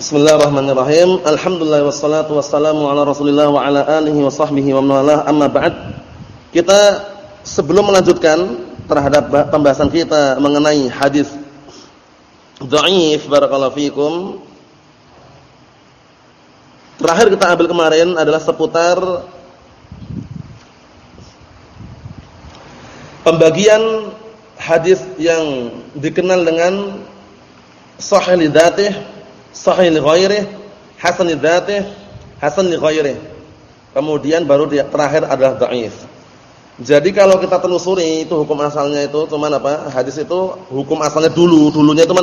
Bismillahirrahmanirrahim. Alhamdulillah wassalatu wassalamu ala Rasulillah wa ala alihi wa sahbihi wa man Amma ba'd. Kita sebelum melanjutkan terhadap pembahasan kita mengenai hadis dhaif barakallahu fikum. Terakhir kita ambil kemarin adalah seputar pembagian hadis yang dikenal dengan sahih li dzatihi sahih li ghairih, hasan li dzatih, hasan li ghairih. Kemudian baru dia terakhir adalah dhaif. Jadi kalau kita telusuri itu hukum asalnya itu cuman apa? Hadis itu hukum asalnya dulu, dulunya itu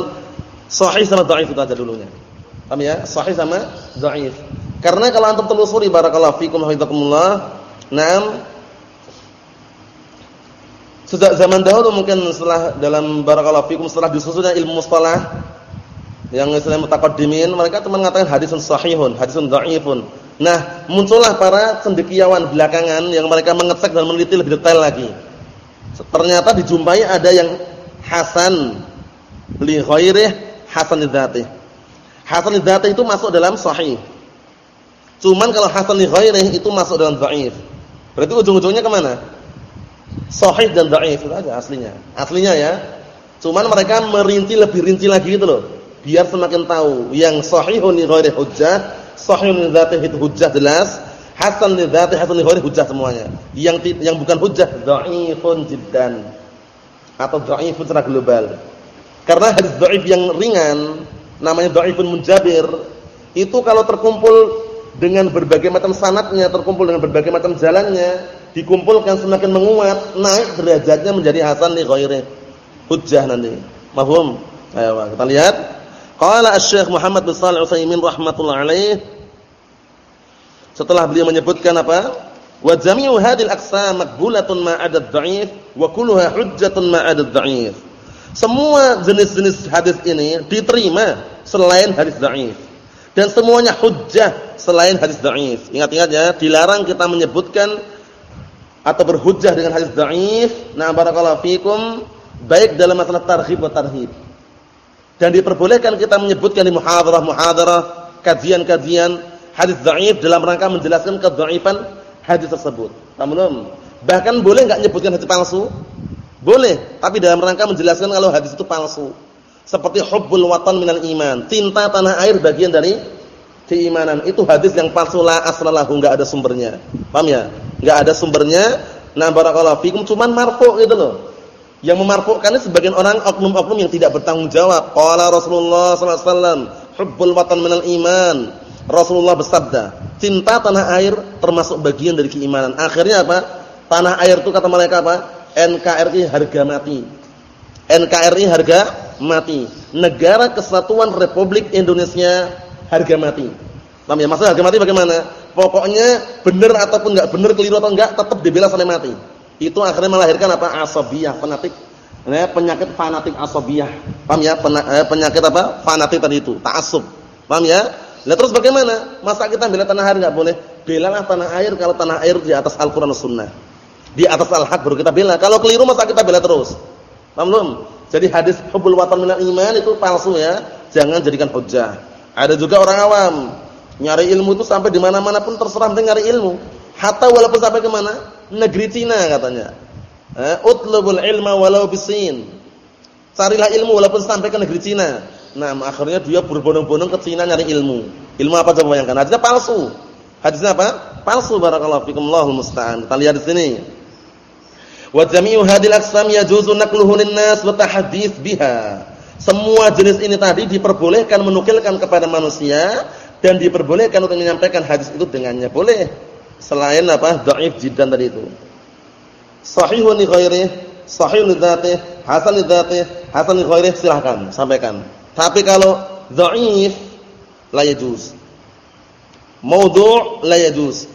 sahih sama dhaif itu aja dulunya. Paham ya? Sahih sama dhaif. Karena kalau antum telusuri barakallahu fikum hafizakumullah, nam sejak zaman dahulu mungkin setelah dalam barakallahu fikum setelah disusunnya ilmu mustalah yang Islam mutaqaddimin mereka cuma mengatakan hadisun sahihun, hadisun dhaifun. Nah, muncullah para cendekiawan belakangan yang mereka mengecek dan meneliti lebih detail lagi. Ternyata dijumpai ada yang hasan li ghairih hasan lidzatih. Hasan lidzatih itu masuk dalam sahih. Cuman kalau hasan li itu masuk dalam dhaif. Berarti ujung-ujungnya ke mana? Sahih dan dhaif itu aja aslinya. Aslinya ya. Cuman mereka merinci lebih rinci lagi gitu loh biar semakin tahu yang sahihun li ghairi hujjah, sahihun li dzatihi hujjah jelas, hasan li dzatihi hasan li ghairi hujjah semuanya. Yang yang bukan hujjah dhaifun jiddan atau dhaifun secara global. Karena hadis dhaif yang ringan namanya dhaifun munjabir itu kalau terkumpul dengan berbagai macam sanatnya, terkumpul dengan berbagai macam jalannya, dikumpulkan semakin menguat, naik derajatnya menjadi hasan li ghairi hujjah nanti. Mahum? Ayo kita lihat. Qala Asy-Syaikh Muhammad bin Shalih Al-Utsaimin rahimatullah alaih setelah beliau menyebutkan apa? Wa jami'u hadhil aqsam maqbulatun ma 'ada dhaif wa kulluha hujjatun ma 'ada dhaif. Semua jenis-jenis hadis ini diterima selain hadis dhaif. Dan semuanya hujjah selain hadis dhaif. Ingat-ingat ya, dilarang kita menyebutkan atau berhujjah dengan hadis dhaif. Nah, barakallahu fikum baik dalam masalah targhib atau tarhib. Dan diperbolehkan kita menyebutkan di muhadarah-muhadarah, kajian-kajian hadis dhaif dalam rangka menjelaskan kedhaifan hadis tersebut. Belum? Bahkan boleh enggak menyebutkan hadis palsu? Boleh, tapi dalam rangka menjelaskan kalau hadis itu palsu. Seperti hubbul watan minal iman, cinta tanah air bagian dari keimanan. Itu hadis yang palsu la aslalahu, enggak ada sumbernya. Paham ya? Enggak ada sumbernya. Nah, barakallahu fikum cuman marfu gitu loh. Yang memarfu'kannya sebagian orang oknum-oknum yang tidak bertanggung jawab. Qala Rasulullah sallallahu alaihi wasallam, "Hubbul watan minal iman." Rasulullah bersabda, cinta tanah air termasuk bagian dari keimanan. Akhirnya apa? Tanah air itu kata mereka apa? NKRI harga mati. NKRI harga mati. Negara Kesatuan Republik Indonesia harga mati. Paham ya? Maksudnya harga mati bagaimana? Pokoknya benar ataupun enggak benar, keliru atau enggak, tetap dibela sampai mati. Itu akhirnya melahirkan apa? Asabiyah, fanatik. Ya, penyakit fanatik asabiyah. Paham ya? Eh, penyakit apa? Fanatik tadi itu, ta'assub. Paham ya? Lah terus bagaimana? Masa kita bela tanah air enggak boleh? Belalah tanah air kalau tanah air di atas Al-Qur'an dan Sunnah. Di atas al-haq baru kita bela. Kalau keliru masa kita bela terus? Paham belum? Jadi hadis hubbul watan minal iman itu palsu ya. Jangan jadikan hujjah. Ada juga orang awam nyari ilmu itu sampai di mana-mana pun terserah penting nyari ilmu. Hatta walaupun sampai ke mana? Negeri Cina katanya. Eh, utlubul ilma walau bisin. Carilah ilmu walaupun sampai ke negeri Cina. Nah, akhirnya dia berbondong-bondong ke Cina nyari ilmu. Ilmu apa coba bayangkan? Hadisnya palsu. Hadisnya apa? Palsu barakallahu fikum Allahul musta'an. Kita lihat di sini. Wa jami'u hadil aqsam yajuzu naqluhu lin-nas wa tahdits biha. Semua jenis ini tadi diperbolehkan menukilkan kepada manusia dan diperbolehkan untuk menyampaikan hadis itu dengannya. Boleh selain apa? Dhaif jiddan tadi itu. Sahihun li ghairi sahih li dzatih hasan li dzatih hasan li ghairi silahkan sampaikan. Tapi kalau dhaif la yajuz. Maudhu' la yajuz.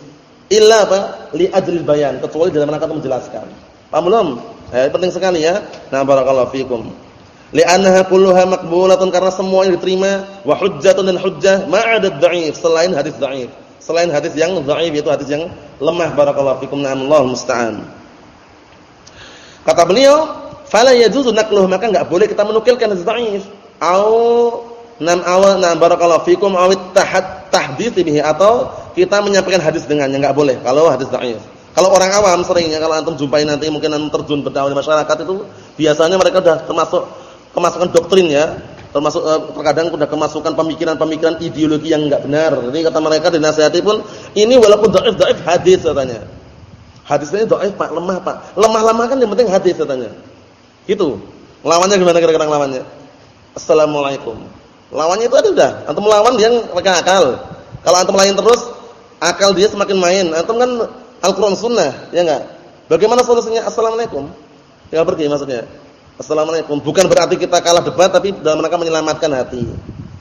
Illa apa? Li ajril bayan kecuali dalam rangka menjelaskan. Paham belum? Eh, penting sekali ya. Nah barakallahu fikum. Li'annaha kulluha maqbulatun karena semuanya diterima wa hujjatun dan hujjah ma'ada dhaif selain hadis dhaif Selain hadis yang dhaif yaitu hadis yang lemah barakallahu fikum na'amullah musta'an. Kata beliau, fala yajuzu naqluhu maka enggak boleh kita menukilkan hadis dhaif au nam awal nam barakallahu fikum awit tahat tahdits bihi atau kita menyampaikan hadis dengannya enggak boleh kalau hadis dhaif. Kalau orang awam seringnya kalau antum jumpai nanti mungkin antum terjun berdakwah di masyarakat itu biasanya mereka sudah termasuk kemasukan doktrin ya, termasuk eh, terkadang sudah kemasukan pemikiran-pemikiran ideologi yang enggak benar. Jadi kata mereka dinasihati pun ini walaupun dhaif dhaif hadis katanya. Hadisnya dhaif Pak, lemah Pak. Lemah-lemah kan yang penting hadis katanya. Gitu. Lawannya gimana kira-kira lawannya? Assalamualaikum. Lawannya itu ada udah. Antum melawan dia pakai akal. Kalau antum lain terus, akal dia semakin main. Antum kan Al-Qur'an Sunnah, ya enggak? Bagaimana solusinya? Assalamualaikum. Tinggal pergi maksudnya. Assalamualaikum. Bukan berarti kita kalah debat tapi dalam rangka menyelamatkan hati.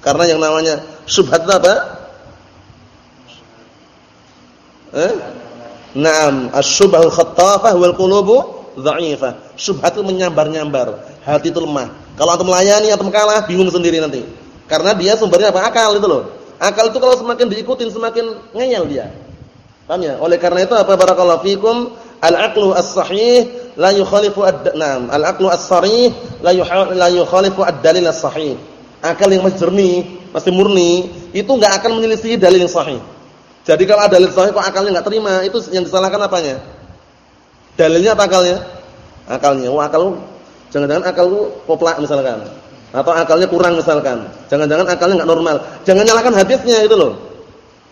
Karena yang namanya syubhat itu apa? Eh? Naam, asy-syubhul khattafah wal qulubu dha'ifah. Syubhat itu menyambar-nyambar, hati itu lemah. Kalau antum melayani antum kalah, bingung sendiri nanti. Karena dia sumbernya apa? Akal itu loh. Akal itu kalau semakin diikutin semakin ngeyel dia. Paham ya? Oleh karena itu apa barakallahu fikum al-aqlu as-sahih la yukhalifu ad-nam. Al-aqlu as-sarih la la yukhalifu ad-dalil as-sahih. Akal yang masih jernih, masih murni, itu enggak akan menyelisih dalil yang sahih. Jadi kalau ada dalil sahih kok akalnya enggak terima, itu yang disalahkan apanya? Dalilnya apa akalnya? Akalnya. Wah, akal jangan-jangan akal lu poplak misalkan atau akalnya kurang misalkan. Jangan-jangan akalnya enggak normal. Jangan nyalahkan hadisnya itu loh.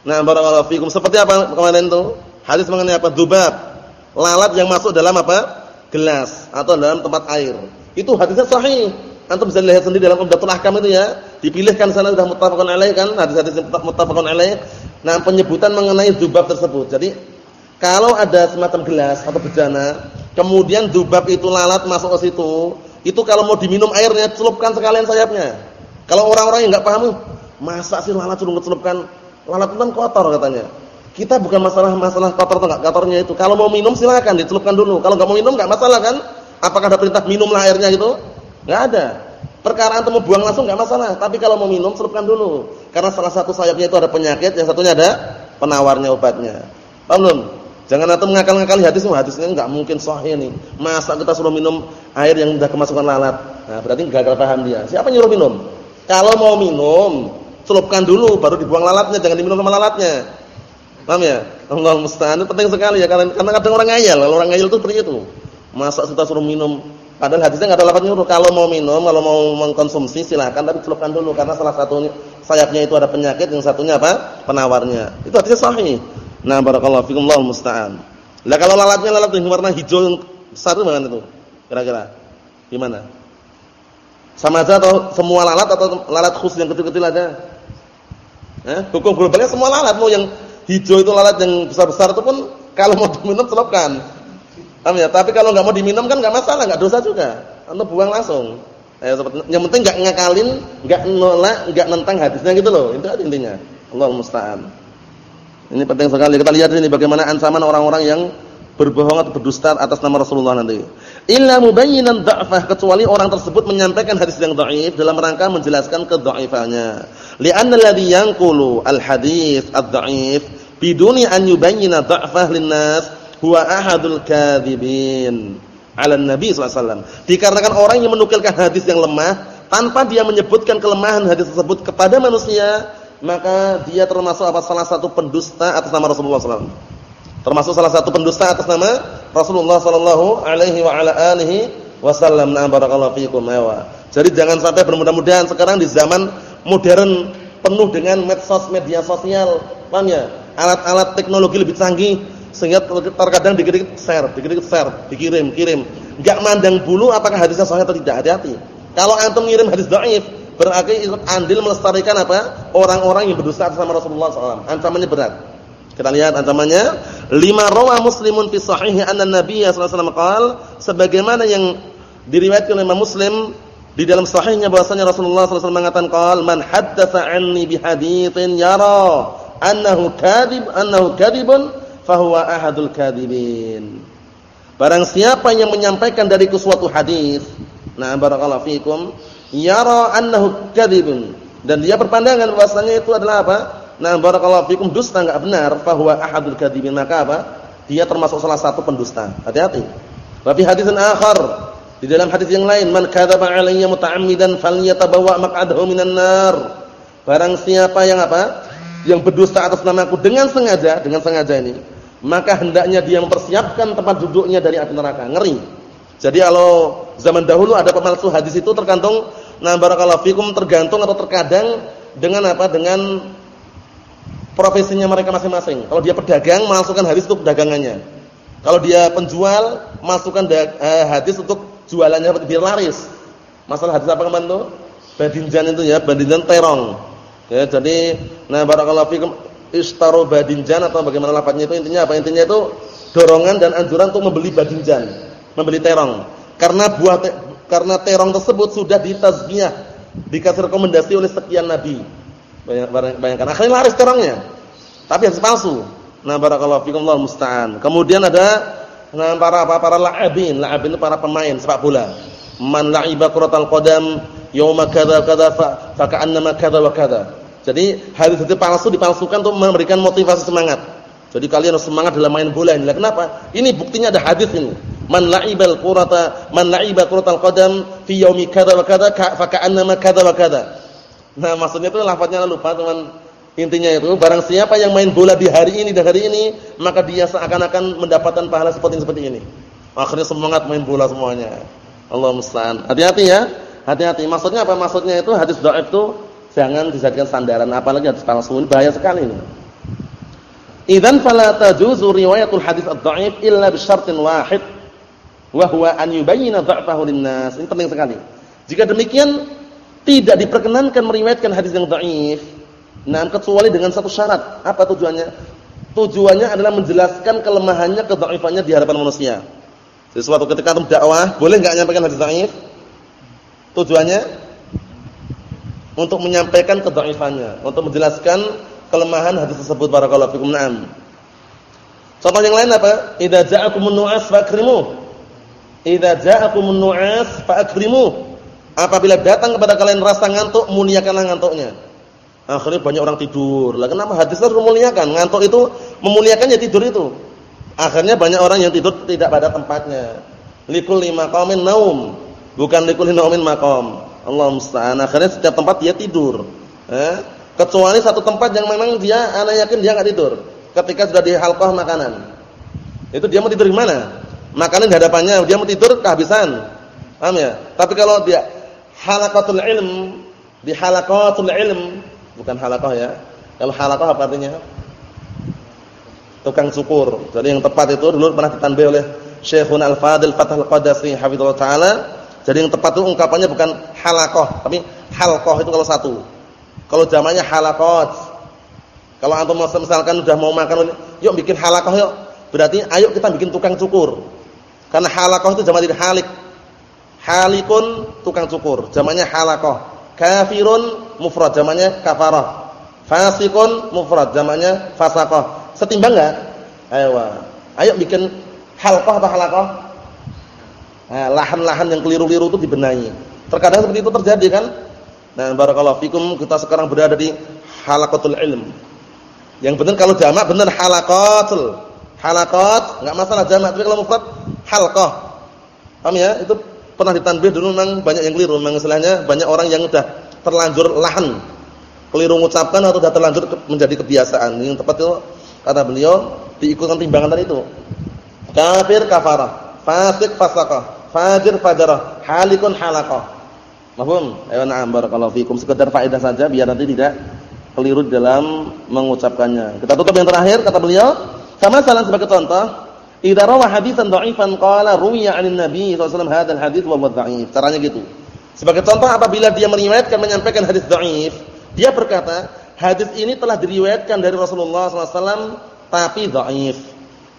Nah, barakallahu fikum. Seperti apa kemarin itu? Hadis mengenai apa? Dzubab. Lalat yang masuk dalam apa? Gelas atau dalam tempat air. Itu hadisnya sahih. Antum bisa lihat sendiri dalam Umdatul Ahkam itu ya. Dipilihkan sana sudah muttafaqun alaih kan, hadis-hadis muttafaqun alaih. Nah, penyebutan mengenai dzubab tersebut. Jadi, kalau ada semacam gelas atau bejana, kemudian dzubab itu lalat masuk ke situ, itu kalau mau diminum airnya celupkan sekalian sayapnya. Kalau orang-orang yang enggak paham, masa sih lalat celupkan? Lalat itu kan kotor katanya. Kita bukan masalah masalah kotor atau enggak kotornya itu. Kalau mau minum silakan dicelupkan dulu. Kalau enggak mau minum enggak masalah kan? Apakah ada perintah minumlah airnya gitu? Enggak ada. Perkara antum mau buang langsung enggak masalah, tapi kalau mau minum celupkan dulu. Karena salah satu sayapnya itu ada penyakit, yang satunya ada penawarnya obatnya. Paham belum? Jangan antum ngakal-ngakali hadis hadisnya enggak mungkin sahih nih. Masa kita suruh minum air yang sudah kemasukan lalat? Nah, berarti gagal paham dia. Siapa nyuruh minum? Kalau mau minum, celupkan dulu baru dibuang lalatnya, jangan diminum sama lalatnya. Paham ya? Allah musta'an. Itu penting sekali ya karena kadang orang ngayal, kalau orang ngayal itu seperti itu. Masa kita suruh minum Padahal hadisnya enggak ada lafaz nyuruh. Kalau mau minum, kalau mau mengkonsumsi silakan tapi celupkan dulu karena salah satunya sayapnya itu ada penyakit, yang satunya apa? penawarnya. Itu hadisnya sahih. Nah, barakallahu fikum Allahu musta'an. Lah kalau lalatnya lalat yang warna hijau yang besar itu bagaimana itu? Kira-kira gimana? Sama aja atau semua lalat atau lalat khusus yang kecil-kecil aja? Eh, hukum globalnya semua lalat mau yang hijau itu lalat yang besar-besar itu pun kalau mau diminum celupkan. Ya? Tapi kalau enggak mau diminum kan enggak masalah, enggak dosa juga. Anda buang langsung. Eh, yang penting enggak ngakalin, enggak nolak, enggak nentang hadisnya gitu loh. Itu intinya. Allah musta'an. Ini penting sekali. Kita lihat ini bagaimana ancaman orang-orang yang berbohong atau berdusta atas nama Rasulullah nanti. Illa mubayyinan dha'fah kecuali orang tersebut menyampaikan hadis yang dhaif dalam rangka menjelaskan kedhaifannya. Li'anna alladhi yanqulu al-hadits ad-dha'if biduni an yubayyina dha'fah lin-nas huwa ahadul kadzibin 'ala nabi sallallahu. Dikarenakan orang yang menukilkan hadis yang lemah tanpa dia menyebutkan kelemahan hadis tersebut kepada manusia, maka dia termasuk apa salah satu pendusta atas nama Rasulullah SAW. Termasuk salah satu pendusta atas nama Rasulullah sallallahu alaihi wa ala alihi wasallam. Na barakallahu fiikum ya. Jadi jangan sampai bermudah-mudahan sekarang di zaman modern penuh dengan medsos media sosial, paham ya? Alat-alat teknologi lebih canggih sehingga terkadang dikit-dikit share, dikit-dikit share, dikirim, kirim. Enggak mandang bulu apakah hadisnya sahih atau tidak, hati-hati. Kalau antum ngirim hadis dhaif, berarti ikut andil melestarikan apa? Orang-orang yang berdusta atas Rasulullah SAW. Ancamannya berat. Kita lihat ancamannya. Lima rawa muslimun fi sahihi anna nabiyya sallallahu alaihi wasallam sebagaimana yang diriwayatkan oleh Muslim di dalam sahihnya bahwasanya Rasulullah wasallam mengatakan man haddatsa anni bi haditsin yara annahu kadhib annahu kadhibun fahuwa ahadul kadhibin. Barang siapa yang menyampaikan dariku suatu hadis, nah barakallahu fikum yara annahu kadzibun dan dia berpandangan bahwasanya itu adalah apa? Nah, barakallahu fikum dusta enggak benar, fahuwa ahadul kadzibin maka apa? Dia termasuk salah satu pendusta. Hati-hati. Wa fi hadisin akhar Di dalam hadis yang lain, "Man kadzaba 'alayya muta'ammidan falyatabawa maq'adahu minan nar." Barang siapa yang apa? Yang berdusta atas namaku dengan sengaja, dengan sengaja ini, maka hendaknya dia mempersiapkan tempat duduknya dari api neraka. Ngeri. Jadi kalau zaman dahulu ada pemalsu hadis itu tergantung nah barakallahu fikum tergantung atau terkadang dengan apa? Dengan profesinya mereka masing-masing. Kalau dia pedagang, masukkan hadis untuk dagangannya. Kalau dia penjual, masukkan eh, hadis untuk jualannya biar laris. Masalah hadis apa kemarin tuh? Badinjan itu ya, badinjan terong. Ya, jadi nah barakallahu fikum istaru badinjan atau bagaimana lafadznya itu intinya apa? Intinya itu dorongan dan anjuran untuk membeli badinjan, membeli terong. Karena buah te, karena terong tersebut sudah ditazkiyah, dikasih rekomendasi oleh sekian nabi. Bayangkan akhirnya laris terongnya. Tapi harus palsu. Nah barakallahu fikum Allah musta'an. Kemudian ada Nah, para apa? Para la'abin. La'abin itu para pemain sepak bola. Man la'iba kuratal qadam yawma kadza kadza fa ka'annama kadza wa kadza. Jadi hadis itu palsu dipalsukan untuk memberikan motivasi semangat. Jadi kalian harus semangat dalam main bola ini. Kenapa? Ini buktinya ada hadis ini. Man la'ibal qurata man la'iba kuratal qadam fi yaumi kadza wa kadza fa ka'annama kadza wa kadza. Nah, maksudnya itu lafaznya lupa teman Intinya itu barang siapa yang main bola di hari ini dan hari ini, maka dia seakan-akan mendapatkan pahala seperti seperti ini. Akhirnya semangat main bola semuanya. Allah musta'an. Hati-hati ya. Hati-hati. Maksudnya apa? Maksudnya itu hadis dhaif itu jangan dijadikan sandaran apalagi hadis palsu. Ini bahaya sekali ini. Idzan fala tajuzu riwayatul hadis ad-dhaif illa bi syartin wahid wa huwa an yubayyana dha'fahu lin-nas. Ini penting sekali. Jika demikian tidak diperkenankan meriwayatkan hadis yang dhaif Nah, kecuali dengan satu syarat. Apa tujuannya? Tujuannya adalah menjelaskan kelemahannya, kedhaifannya di hadapan manusia. Jadi suatu ketika antum dakwah, boleh enggak menyampaikan hadis dhaif? Tujuannya untuk menyampaikan kedhaifannya, untuk menjelaskan kelemahan hadis tersebut barakallahu fikum. Naam. Contoh yang lain apa? Idza ja'akumun nu'as fa'krimu. Idza ja'akumun nu'as fa'krimu. Apabila datang kepada kalian rasa ngantuk, muliakanlah ngantuknya. Akhirnya banyak orang tidur. Lah kenapa hadis harus memuliakan? Ngantuk itu memuliakan ya tidur itu. Akhirnya banyak orang yang tidur tidak pada tempatnya. Likul lima qaumin naum, bukan likul naumin maqam. Allah musta'an. Akhirnya setiap tempat dia tidur. Eh? Kecuali satu tempat yang memang dia ana yakin dia enggak tidur. Ketika sudah di halqah makanan. Itu dia mau tidur di mana? Makanan di hadapannya, dia mau tidur kehabisan. Paham ya? Tapi kalau dia halaqatul ilm, di halaqatul ilm bukan halakoh ya. Kalau halakoh apa artinya? Tukang syukur. Jadi yang tepat itu dulu pernah ditanbih oleh Syekhun Al-Fadil Fathul Qadasi hafizallahu taala. Jadi yang tepat itu ungkapannya bukan halakoh, tapi halqah itu kalau satu. Kalau zamannya halakot. Kalau antum misalkan udah mau makan, yuk bikin halakoh yuk. Berarti ayo kita bikin tukang cukur. Karena halakoh itu zaman halik. Halikun tukang cukur, zamannya halakoh. Kafirun mufrad zamannya kafarah. Fasikun mufrad zamannya fasaqah. Setimbang enggak? Ayo. Ayo bikin halqah atau halaqah? Nah, lahan-lahan yang keliru-keliru itu dibenahi. Terkadang seperti itu terjadi kan? Nah, barakallahu fikum kita sekarang berada di halaqatul ilm. Yang benar kalau jamak benar halaqatul. Halaqat enggak masalah jamak, tapi kalau mufrad halqah. Paham ya? Itu pernah ditanbih dulu memang banyak yang keliru, memang istilahnya banyak orang yang udah terlanjur lahan. Keliru mengucapkan atau sudah terlanjur menjadi kebiasaan. Yang tepat itu kata beliau diikutkan timbangan tadi itu. Kafir kafarah, fasik fasaqah, fajir fajarah, halikun halaqah. Mahfum? Ayo na'am barakallahu fikum. Sekedar faedah saja biar nanti tidak keliru dalam mengucapkannya. Kita tutup yang terakhir kata beliau, sama salah sebagai contoh, idza rawa haditsan dha'ifan qala ruwiya 'anil nabi sallallahu alaihi wasallam hadits wa dha'if. Caranya gitu. Sebagai contoh apabila dia meriwayatkan menyampaikan hadis dhaif, dia berkata, hadis ini telah diriwayatkan dari Rasulullah SAW tapi dhaif.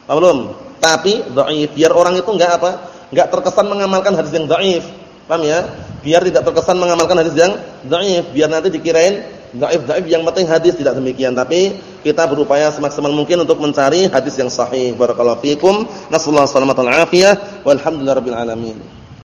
Belum? Tapi dhaif. Biar orang itu enggak apa? Enggak terkesan mengamalkan hadis yang dhaif. Paham ya? Biar tidak terkesan mengamalkan hadis yang dhaif, biar nanti dikirain dhaif-dhaif yang penting hadis tidak demikian, tapi kita berupaya semaksimal mungkin untuk mencari hadis yang sahih. Barakallahu fikum. Nasallahu alaihi wasallam. Walhamdulillahirabbil alamin.